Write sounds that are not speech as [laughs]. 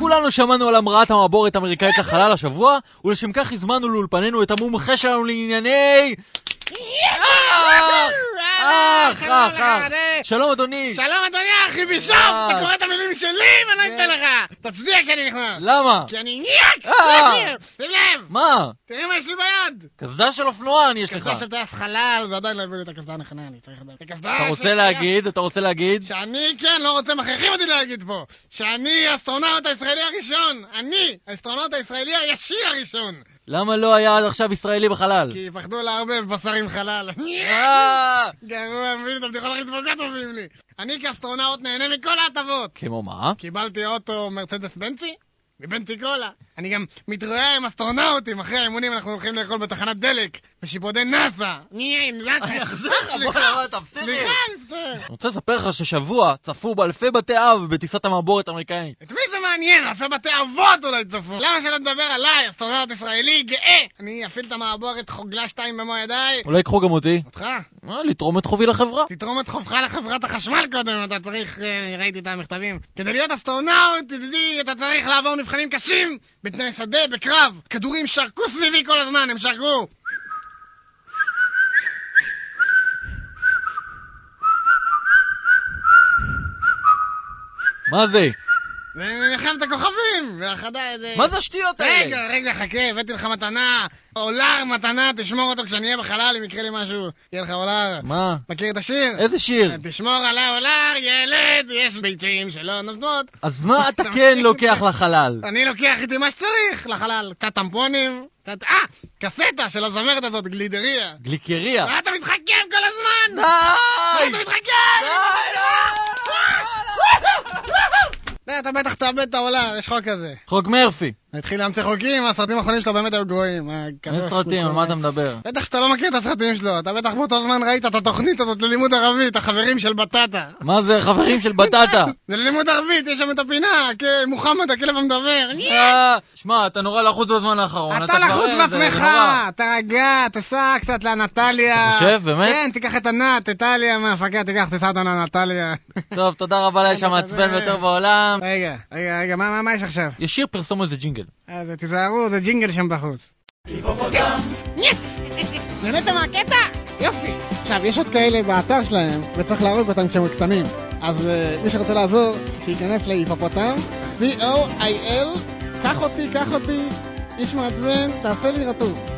כולנו שמענו על המראת המעבורת האמריקאית לחלל השבוע, ולשם כך הזמנו לאולפנינו את המומחה שלנו לענייני... [laughs] [laughs] אח, אח, אח. שלום אדוני. שלום אדוני אחי בישוף! אה. אתה קורא את המילים שלי ואני כן. אתן לך! תצדיע כשאני נכנס! למה? כי אני ניאק! אה. שים לב! מה? תראה מה יש לי ביד! קסדה של אופנוען יש לך. קסדה של טייס חלל, זה עדיין לא הביא לי את הקסדה הנכונה, אני צריך לדעת. אתה רוצה להגיד? אתה רוצה להגיד? שאני, כן, לא רוצה, מכריחים אותי להגיד פה, שאני האסטרונאוט הישראלי הראשון! אני, האסטרונאוט הישראלי הישיר הראשון! למה לא היה עד עכשיו ישראלי בחלל? כי פחדו לערבב בשר עם חלל. אה, גרוע, מבין את הבדיחות הכי דפוקות מביאים לי. אני כאסטרונאוט נהנה מכל ההטבות. כמו מה? קיבלתי אוטו מרצדס בנצי מבנצי קולה. אני גם מתרועע עם אסטרונאוטים, אחרי האימונים אנחנו הולכים לאכול בתחנת דלק, בשיפודי נאסא. אני אחזיר לך, בוא נראה, תפסיק. סליחה, אני רוצה לספר לך שהשבוע צפו באלפי בתי אב בטיסת המעבורת האמריקאית. את מי מעניין? אלפי בתי אבות אולי צפו. למה שלא תדבר עליי, אסטרונאוט ישראלי גאה? אני אפעיל את המעבורת חוגלה שתיים במו ידיי. אולי ייקחו גם אותי? אותך? אה, לתרום את חובי לחברה. תתרום את חובך לחברת החשמל קודם, אתה צריך, אה, ראיתי את המכתבים. כדי להיות אסטרונאוט, ידידי, אתה צריך לעבור מבחנים קשים, בתנאי שדה, בקרב. כדורים שרקו סביבי כל הזמן, הם שרקו. מה זה? ומלחמת הכוכבים, מה זה השטויות האלה? רגע, רגע, חכה, הבאתי לך מתנה. אולר מתנה, תשמור אותו כשאני אהיה בחלל, אם יקרה לי משהו, יהיה לך אולר. מה? מכיר את השיר? איזה שיר? תשמור על האולר, ילד, יש ביצים שלא נותנות. אז מה אתה כן לוקח לחלל? אני לוקח איתי מה שצריך לחלל. קצת טמפונים, קצת... אה! קסטה של הזמרת הזאת, גלידריה. גליקריה. מה אתה מתחכם כל הזמן? די! מה אתה מתחכם? די, די, אתה בטח תאבד את העולם, יש חוק כזה. חוק מרפי. התחיל להמציא חוקים, הסרטים האחרונים שלו באמת היו גרועים. הקדוש איזה סרטים, על. מה אתה מדבר? בטח שאתה לא מכיר את הסרטים שלו, אתה בטח באותו זמן ראית את התוכנית הזאת ללימוד ערבית, החברים של בטטה. מה זה חברים של בטטה? [laughs] זה ללימוד ערבית, יש שם את הפינה, כ- מוחמד הכלב המדבר. אה, שמע, אתה נורא לחוץ בזמן האחרון. אתה לחוץ בעצמך. תרגע, תסע קצת לנטליה. אתה חושב, באמת? כן, תיקח את ענת, את טליה מההפקה, תיקח, תיסע אותנו לנטליה. טוב, תודה רבה [laughs] לאיש המעצבן ביותר בעולם. רגע, רגע, רגע, מה מה- מה יש עכשיו? יש שיר פרסומת זה ג'ינגל. אז תיזהרו, זה ג'ינגל שם בחוץ. נהנית מהקטע? יופי. עכשיו, יש עוד כאלה באתר שלהם, וצריך להרוג אותם כשהם קטנים. אז אה, מי שרוצה לעזור, שייכנס להיפופוטם, C-O-I-L, קח אותי, קח אותי, איש מעצבן, תעשה לי רטוב.